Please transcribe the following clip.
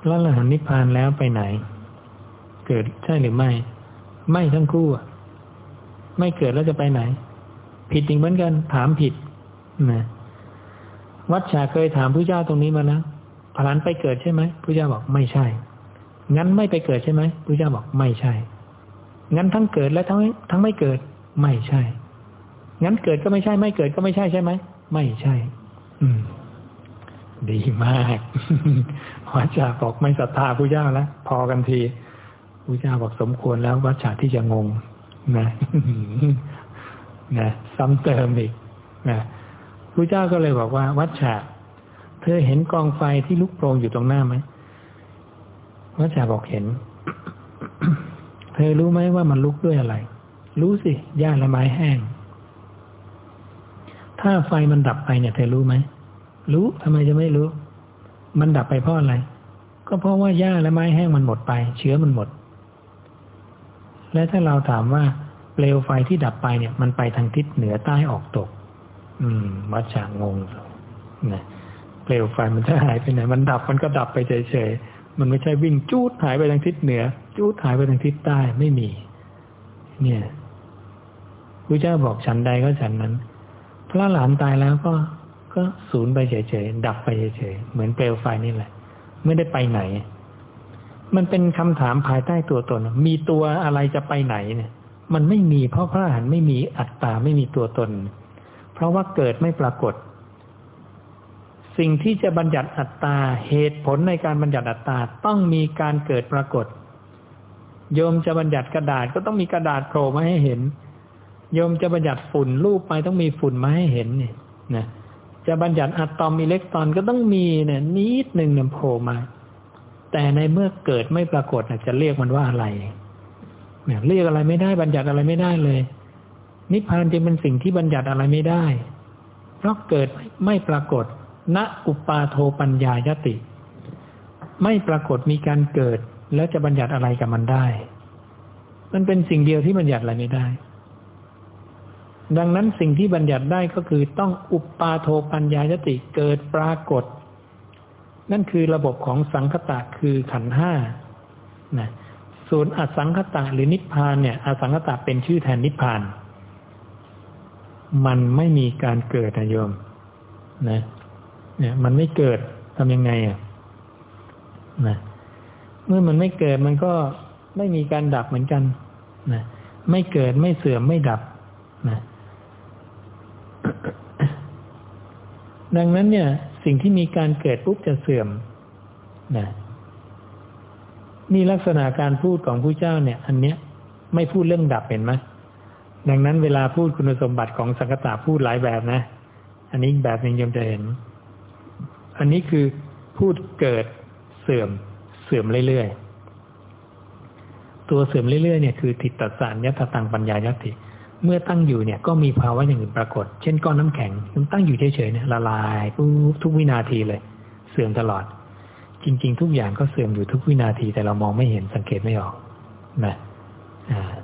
พระอรหันต์นิพพานแล้วไปไหน เกิดใช่หรือไม่ ไม่ทั้งคู่อะไม่เกิดแล้วจะไปไหน ผิดจริงเหมือนกัน ถามผิดนะวัดฉาเคยถามพระเจ้าตรงนี้มาแล้วพระหลานไปเกิดใช่ไหมพระเจ้าบอกไม่ใช่ งั้นไม่ไปเกิดใช่ไหมพระเจ้าบอกไม่ใช่ งั้นทั้งเกิดและทั้งทั้งไม่เกิด ไม่ใช่ งั้นเกิดก็ไม่ใช่ ไม่เกิดก็ไม่ใช่ใช่ไหมไม่ใช่ อืม ดีมากวัชชาบอกไม่ศรัทธาพระเจ้าแล้วพอกันทีพระเจ้าบอกสมควรแล้ววัชชาที่จะงงนะนะซ้ำเติมอีกนะพระเจ้าก็เลยบอกว่า วัชชาเธอเห็นกองไฟที่ลุกโปรงอยู่ตรงหน้าไหมวัชชาบอกเห็น เธอรู้ไหมว่ามันลุกด้วยอะไร รู้สิหญ้าและไม้แห้ง ถ้าไฟมันดับไปเนี่ย เธอรู้ไหม รู้ทำไมจะไม่รู้ มันดับไปเพราะอะไร ก็เพราะว่าหญ้าและไม้แห้งมันหมดไป เชื้อมันหมด และถ้าเราถามว่าเปลวไฟที่ดับไปเนี่ย มันไปทางทิศเหนือใต้ออกตก อืม วัดฉางงนะเปลวไฟมันจะหายไปไหนมันดับมันก็ดับไปเฉยๆมันไม่ใช่วิ่งจูดหายไปทางทิศเหนือ จูดหายไปทางทิศใต้ไม่มี เนี่ยพระเจ้าบอกฉันใดก็ฉันนั้น พระหลานตายแล้วก็ ก็สูญไปเฉยๆ ดับไปเฉยๆ เหมือนเปลวไฟนี่แหละ ไม่ได้ไปไหน มันเป็นคำถามภายใต้ตัวตน มีตัวอะไรจะไปไหนเนี่ย มันไม่มีเพราะพระอรหันต์ไม่มีอัตตาไม่มีตัวตน เพราะว่าเกิดไม่ปรากฏ สิ่งที่จะบัญญัติอัตตา เหตุผลในการบัญญัติอัตตาต้องมีการเกิดปรากฏ โยมจะบัญญัติกระดาษก็ต้องมีกระดาษโผล่มาให้เห็น โยมจะบัญญัติฝุ่นรูปไปต้องมีฝุ่นมาให้เห็นเนี่ยนะ จะบัญญัติอะตอมอิเล็กตรอนก็ต้องมีเนี่ยนิดหนึ่งเนี่ยโผล่มา แต่ในเมื่อเกิดไม่ปรากฏจะเรียกมันว่าอะไรเนี่ยเรียกอะไรไม่ได้บัญญัติอะไรไม่ได้เลย นิพพานจึงเป็นสิ่งที่บัญญัติอะไรไม่ได้ เพราะเกิดไม่ปรากฏณอุปาโทปัญญายติ ไม่ปรากฏมีการเกิด แล้วจะบัญญัติอะไรกับมันได้ มันเป็นสิ่งเดียวที่บัญญัติอะไรไม่ได้ ดังนั้นสิ่งที่บัญญัติได้ก็คือต้องอุปปาโทปัญญายติเกิดปรากฏ นั่นคือระบบของสังคตะคือขันห้านะส่วนอสังคตะหรือนิพพานเนี่ย อสังคตะเป็นชื่อแทนนิพพาน มันไม่มีการเกิดนะโยมนะเนี่ย มันไม่เกิดทำยังไงอะนะเมื่อมันไม่เกิดมันก็ไม่มีการดับเหมือนกันนะไม่เกิดไม่เสื่อมไม่ดับนะ ดังนั้นเนี่ย สิ่งที่มีการเกิดปุ๊บจะเสื่อมนะนี่ลักษณะการพูดของผู้เจ้าเนี่ย อันเนี้ย ไม่พูดเรื่องดับเห็นไหมดังนั้นเวลาพูดคุณสมบัติของสังกตาพูดหลายแบบนะ อันนี้แบบหนึ่งยมจะเห็น อันนี้คือพูดเกิดเสื่อมเสื่อมเรื่อยๆ ตัวเสื่อมเรื่อยๆเนี่ยคือติดตัดสารยัตตังปัญญายติ เมื่อตั้งอยู่เนี่ยก็มีภาวะอย่างอื่นปรากฏ เช่นก้อนน้ำแข็งมันตั้งอยู่เฉยๆเนี่ยละลายปุ๊บทุกวินาทีเลย เสื่อมตลอด จริง ๆ ทุกอย่างก็เสื่อมอยู่ทุกวินาทีแต่เรามองไม่เห็นสังเกตไม่ออกนะอ่า